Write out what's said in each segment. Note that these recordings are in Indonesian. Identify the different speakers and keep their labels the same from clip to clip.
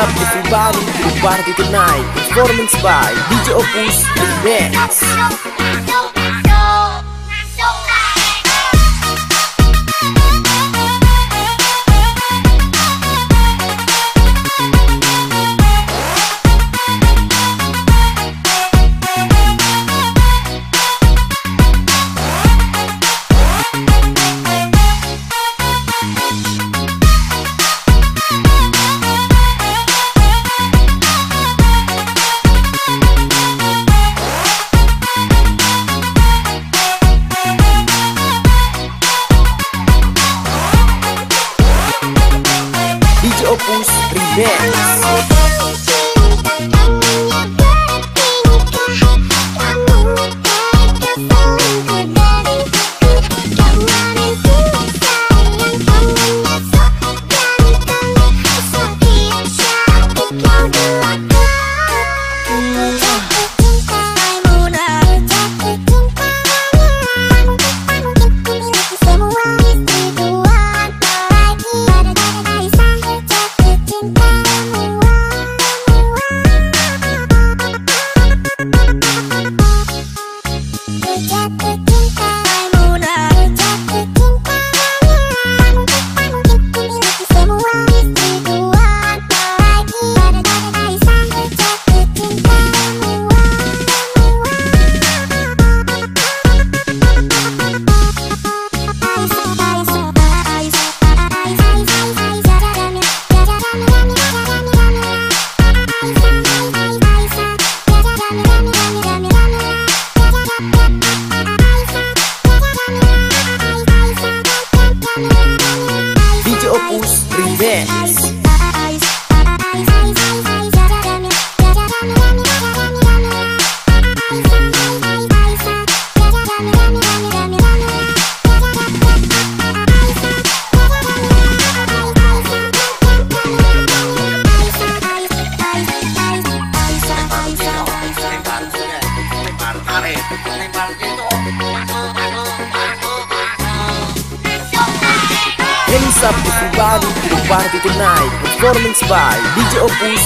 Speaker 1: Up everybody? To the party tonight Performance by DJ Opus Remix. DJ Hands up everybody to the party tonight Performance by DJ Opus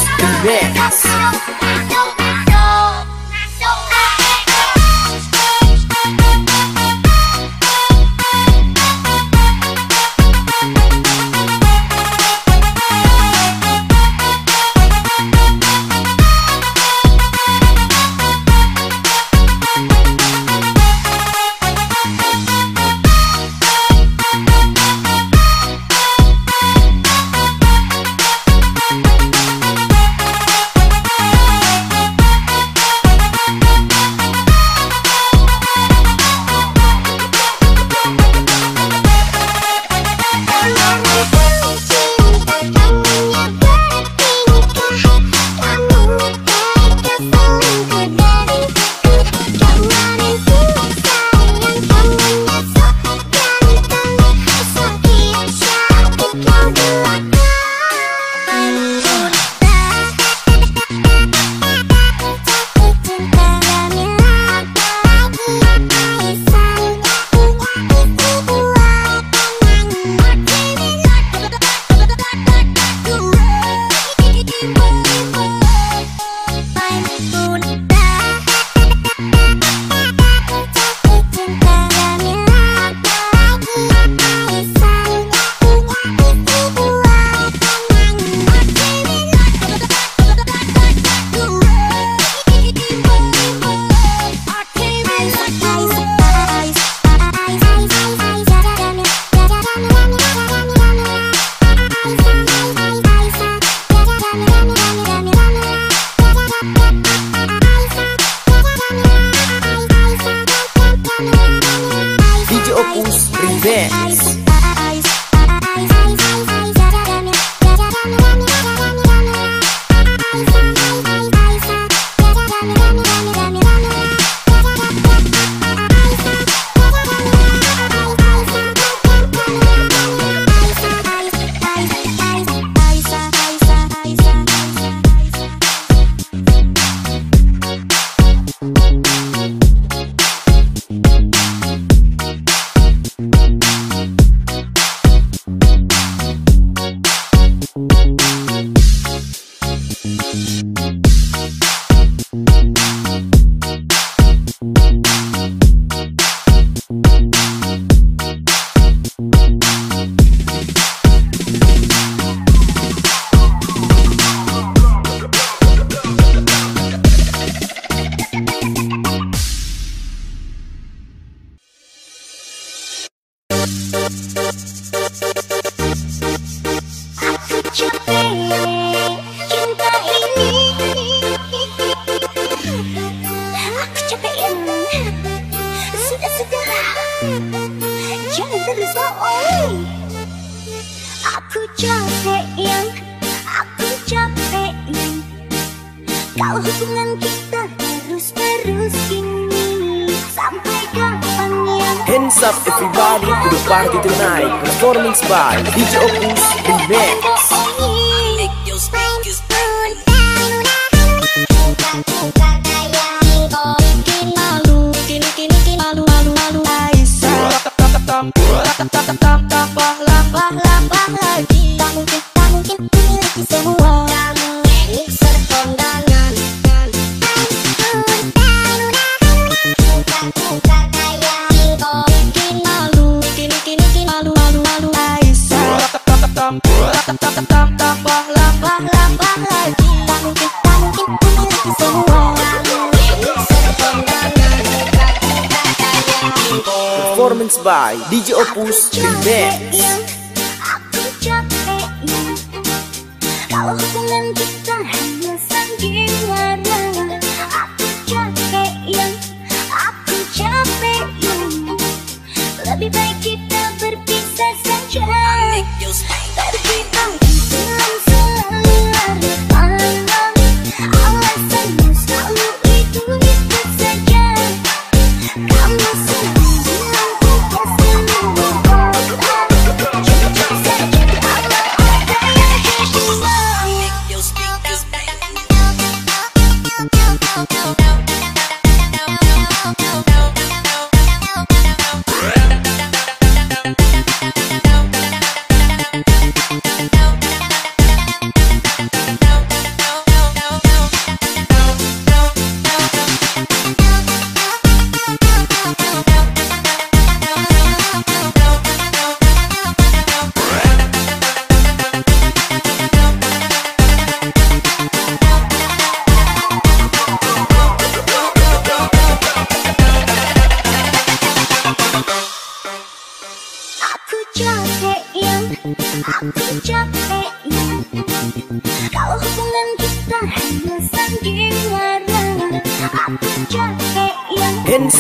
Speaker 2: Jangan Aku capek Aku capek hubungan
Speaker 1: kita up everybody to the party tonight. Performance by DJ Opus Remix. Performance by DJ Opus Remix.
Speaker 2: Aku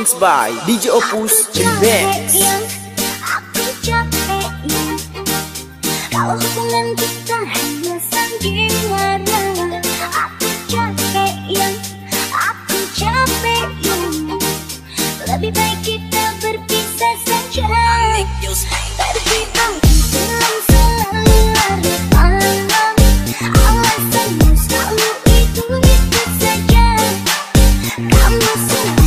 Speaker 1: Performance by DJ Opus Remix
Speaker 2: yang Aku capek yang Kalau hubungan kita hanya sandiwara Aku capek yang Aku capek yang Lebih baik kita berpisah saja. Pergi bilang selalu larut malam. Alasannya selalu itu itu saja. Kamu selalu